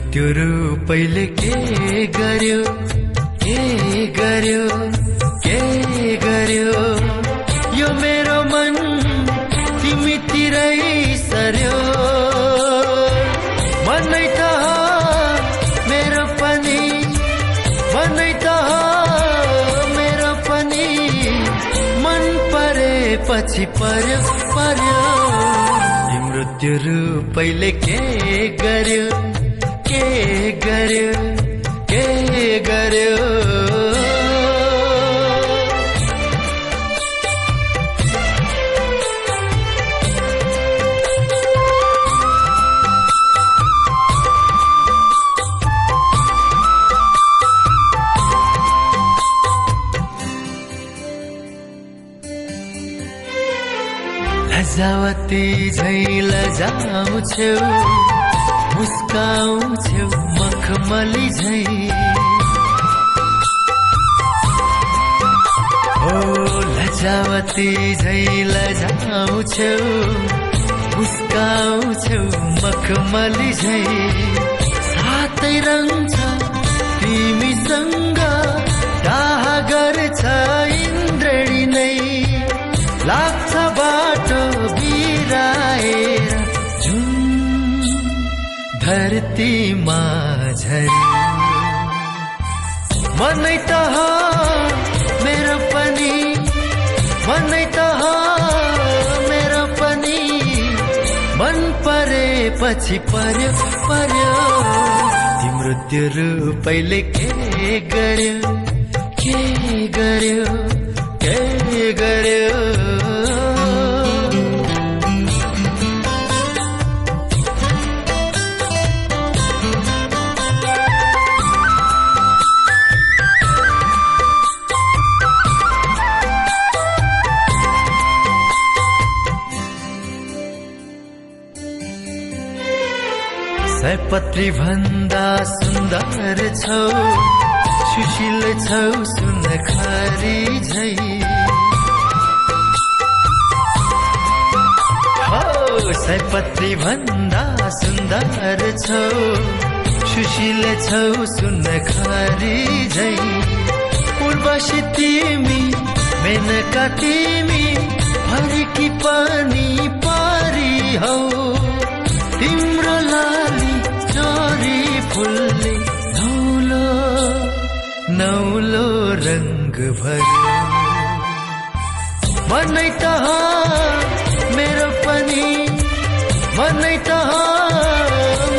मृत्यु रूपैले के गर्यो? के गर्यो? के गर्यो? यो मेरो मन तिमीतिरै सर्यो मनै त मेरो पनि। मनै त मेरो पनि। मन परेपछि पर्यो पर्यो। यी मृत्यु रूपैले के गर्यो? के गर्यो के गर्यो? लजावती झै लजाउँछौ। मुस्काउँछौ मखमली झै। ओ लजावती झै लजाउँछौ मुस्काउँछौ मखमली झै। सातै रङ छ तिमीसँग डाह गर्छ। धरतीमा झरी मनै त मेरो पनि। मनै त मेरो पनि। मन परेपछि पर्यो पर्यो। ती मृत्यु रूपैले के गर्यो के गर्यो के गर्यो सयपत्री भन्दा सुन्दर छौ सुशील छौ सुन खरी झै। सयपत्री भन्दा सुन्दर छौ सुशील छौ सुन खरी झै। उर्वशी तिमी मेनका तिमी फर्की पनि नौलो रङ्ग भर्यो मनै त मेरो पनि। मनै त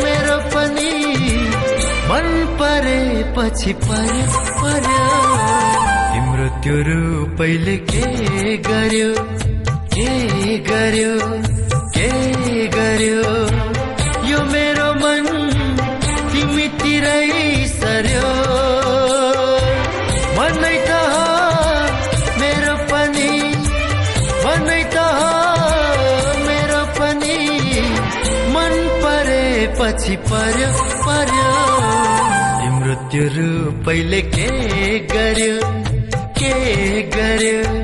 मेरो पनि। मन परेपछि पर्यो। पर्यो ती मृत्यु रूपैले के गर्यो? के गर्यो? मनै त मेरो पनि। मनै त मेरो पनि। मन परेपछि पर्यो पर्यो। मृत्यु रूपैले के गर्यो के गर्यो?